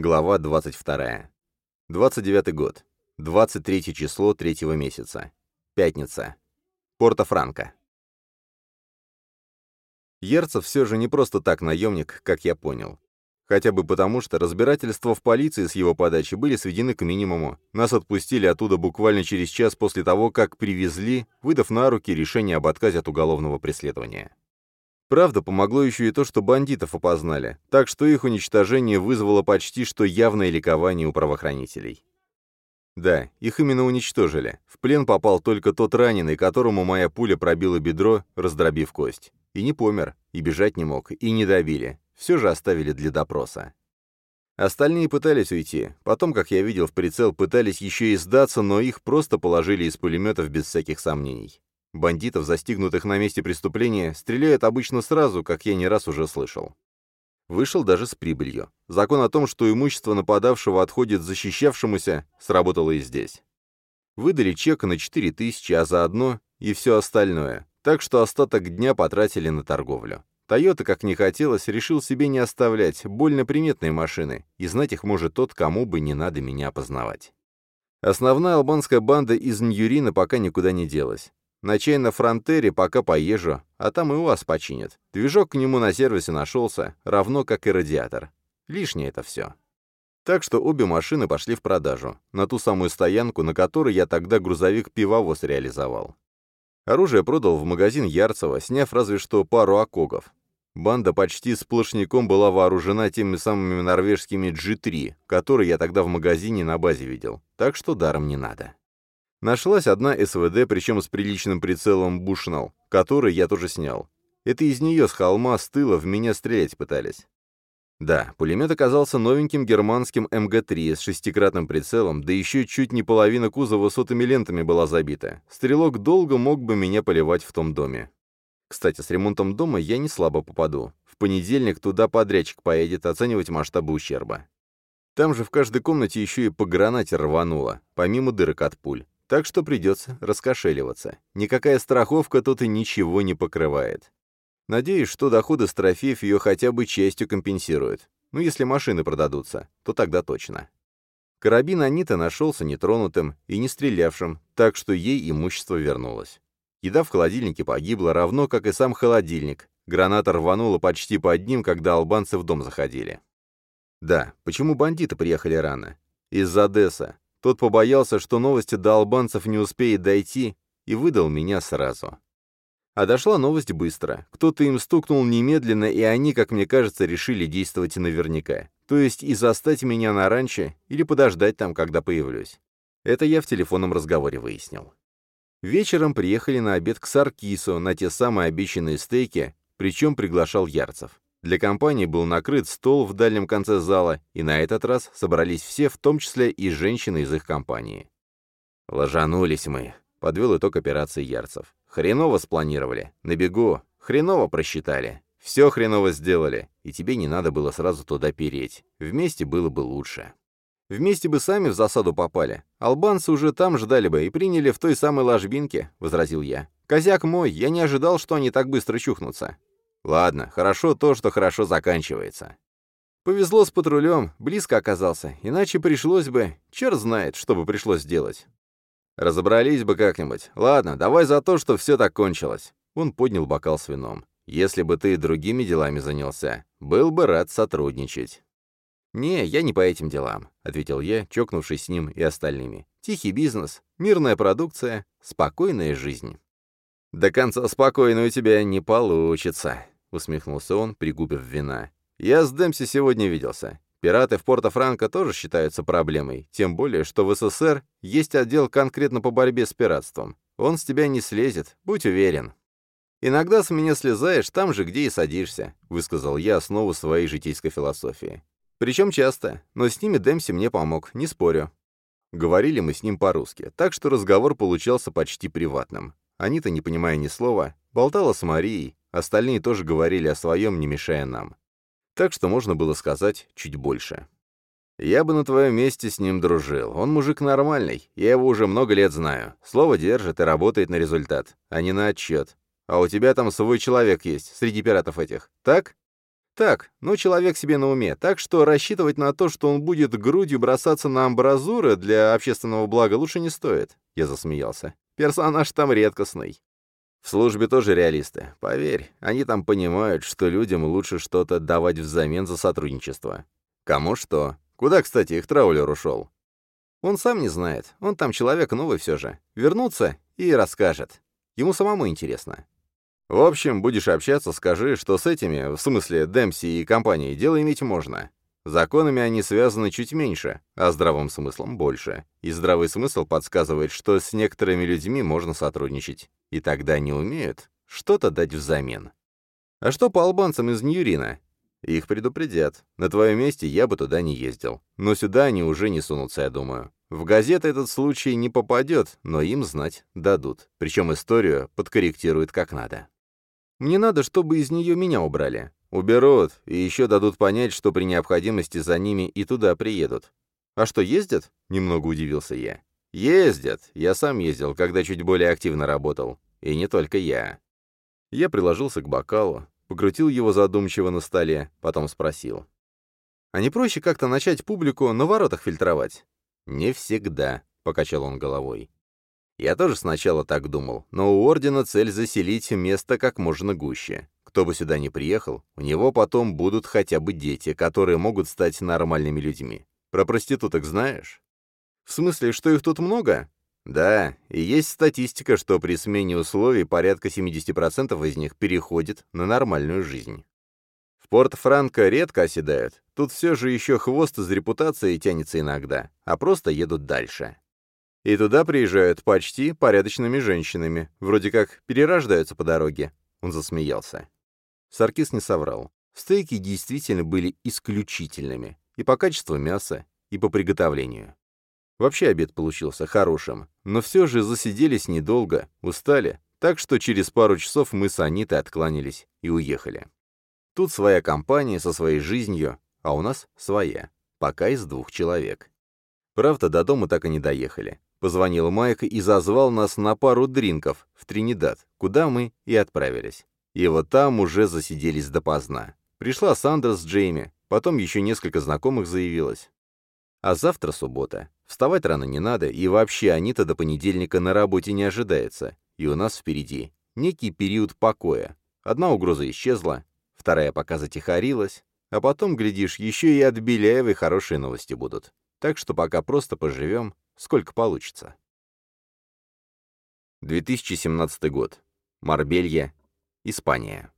Глава 22. 29 год. 23 число третьего месяца. Пятница. Порто-Франко. Ерцев все же не просто так наемник, как я понял. Хотя бы потому, что разбирательства в полиции с его подачи были сведены к минимуму. Нас отпустили оттуда буквально через час после того, как привезли, выдав на руки решение об отказе от уголовного преследования. Правда, помогло еще и то, что бандитов опознали, так что их уничтожение вызвало почти что явное ликование у правоохранителей. Да, их именно уничтожили. В плен попал только тот раненый, которому моя пуля пробила бедро, раздробив кость. И не помер, и бежать не мог, и не добили. Все же оставили для допроса. Остальные пытались уйти. Потом, как я видел в прицел, пытались еще и сдаться, но их просто положили из пулеметов без всяких сомнений. Бандитов, застигнутых на месте преступления, стреляют обычно сразу, как я не раз уже слышал. Вышел даже с прибылью. Закон о том, что имущество нападавшего отходит защищавшемуся, сработало и здесь. Выдали чек на 4 тысячи, а заодно и все остальное, так что остаток дня потратили на торговлю. Тойота, как не хотелось, решил себе не оставлять больно приметные машины, и знать их может тот, кому бы не надо меня опознавать. Основная албанская банда из Ньюрина пока никуда не делась. На чай на фронтере пока поезжу, а там и у вас починят. Движок к нему на сервисе нашелся, равно как и радиатор. Лишнее это все. Так что обе машины пошли в продажу, на ту самую стоянку, на которой я тогда грузовик-пивовоз реализовал. Оружие продал в магазин Ярцева, сняв разве что пару окогов. Банда почти сплошняком была вооружена теми самыми норвежскими G3, которые я тогда в магазине на базе видел, так что даром не надо. Нашлась одна СВД, причем с приличным прицелом Бушнал, который я тоже снял. Это из нее с холма с тыла в меня стрелять пытались. Да, пулемет оказался новеньким германским МГ-3 с шестикратным прицелом, да еще чуть не половина кузова сотыми лентами была забита. Стрелок долго мог бы меня поливать в том доме. Кстати, с ремонтом дома я не слабо попаду. В понедельник туда подрядчик поедет оценивать масштабы ущерба. Там же в каждой комнате еще и по гранате рвануло, помимо дырок от пуль. Так что придется раскошеливаться. Никакая страховка тут и ничего не покрывает. Надеюсь, что доходы с трофеев ее хотя бы частью компенсируют. Ну, если машины продадутся, то тогда точно. Карабин Анита нашелся нетронутым и не стрелявшим, так что ей имущество вернулось. Еда в холодильнике погибла, равно как и сам холодильник. Граната рванула почти под ним, когда албанцы в дом заходили. Да, почему бандиты приехали рано? Из-за Одесса. Тот побоялся, что новости до албанцев не успеет дойти, и выдал меня сразу. А дошла новость быстро. Кто-то им стукнул немедленно, и они, как мне кажется, решили действовать наверняка. То есть и застать меня на ранче, или подождать там, когда появлюсь. Это я в телефонном разговоре выяснил. Вечером приехали на обед к Саркису на те самые обещанные стейки, причем приглашал Ярцев. Для компании был накрыт стол в дальнем конце зала, и на этот раз собрались все, в том числе и женщины из их компании. «Ложанулись мы», — подвел итог операции Ярцев. «Хреново спланировали. На бегу. Хреново просчитали. Все хреново сделали, и тебе не надо было сразу туда переть. Вместе было бы лучше». «Вместе бы сами в засаду попали. Албанцы уже там ждали бы и приняли в той самой ложбинке», — возразил я. «Козяк мой, я не ожидал, что они так быстро чухнутся. Ладно, хорошо то, что хорошо заканчивается. Повезло с патрулем, близко оказался, иначе пришлось бы... Черт знает, что бы пришлось сделать. Разобрались бы как-нибудь. Ладно, давай за то, что все так кончилось. Он поднял бокал с вином. Если бы ты другими делами занялся, был бы рад сотрудничать. «Не, я не по этим делам», — ответил я, чокнувшись с ним и остальными. «Тихий бизнес, мирная продукция, спокойная жизнь». «До конца спокойно у тебя не получится», — усмехнулся он, пригубив вина. «Я с Демси сегодня виделся. Пираты в Порто-Франко тоже считаются проблемой, тем более, что в СССР есть отдел конкретно по борьбе с пиратством. Он с тебя не слезет, будь уверен». «Иногда с меня слезаешь там же, где и садишься», — высказал я основу своей житейской философии. «Причем часто, но с ними Демси мне помог, не спорю». Говорили мы с ним по-русски, так что разговор получался почти приватным. Анита, не понимая ни слова, болтала с Марией, остальные тоже говорили о своем, не мешая нам. Так что можно было сказать чуть больше. «Я бы на твоем месте с ним дружил. Он мужик нормальный, я его уже много лет знаю. Слово держит и работает на результат, а не на отчет. А у тебя там свой человек есть, среди пиратов этих, так?» Так, но человек себе на уме, так что рассчитывать на то, что он будет грудью бросаться на амбразуры для общественного блага лучше не стоит. Я засмеялся. Персонаж там редкостный. В службе тоже реалисты. Поверь, они там понимают, что людям лучше что-то давать взамен за сотрудничество. Кому что. Куда, кстати, их траулер ушел? Он сам не знает. Он там человек новый все же. Вернутся и расскажет. Ему самому интересно. В общем, будешь общаться, скажи, что с этими, в смысле Демпси и компанией, дело иметь можно. Законами они связаны чуть меньше, а здравым смыслом больше. И здравый смысл подсказывает, что с некоторыми людьми можно сотрудничать. И тогда они умеют что-то дать взамен. А что по албанцам из Ньюрина? Их предупредят. На твоем месте я бы туда не ездил. Но сюда они уже не сунутся, я думаю. В газеты этот случай не попадет, но им знать дадут. Причем историю подкорректируют как надо. Мне надо, чтобы из нее меня убрали. Уберут, и еще дадут понять, что при необходимости за ними и туда приедут. А что, ездят? Немного удивился я. Ездят. Я сам ездил, когда чуть более активно работал. И не только я. Я приложился к бокалу, покрутил его задумчиво на столе, потом спросил. «А не проще как-то начать публику на воротах фильтровать?» «Не всегда», — покачал он головой. Я тоже сначала так думал, но у Ордена цель заселить место как можно гуще. Кто бы сюда ни приехал, у него потом будут хотя бы дети, которые могут стать нормальными людьми. Про проституток знаешь? В смысле, что их тут много? Да, и есть статистика, что при смене условий порядка 70% из них переходит на нормальную жизнь. В Порт-Франко редко оседают, тут все же еще хвост из репутации тянется иногда, а просто едут дальше. И туда приезжают почти порядочными женщинами, вроде как перерождаются по дороге. Он засмеялся. Саркис не соврал. Стейки действительно были исключительными. И по качеству мяса, и по приготовлению. Вообще обед получился хорошим, но все же засиделись недолго, устали, так что через пару часов мы с Анитой откланялись и уехали. Тут своя компания со своей жизнью, а у нас своя, пока из двух человек. Правда, до дома так и не доехали. Позвонил Майк и зазвал нас на пару дринков в Тринидад, куда мы и отправились. И вот там уже засиделись допоздна. Пришла Сандра с Джейми, потом еще несколько знакомых заявилось. А завтра суббота. Вставать рано не надо, и вообще Анита до понедельника на работе не ожидается. И у нас впереди некий период покоя. Одна угроза исчезла, вторая пока затихарилась, а потом, глядишь, еще и от Беляевой хорошие новости будут. Так что пока просто поживем, сколько получится. 2017 год. Марбелья, Испания.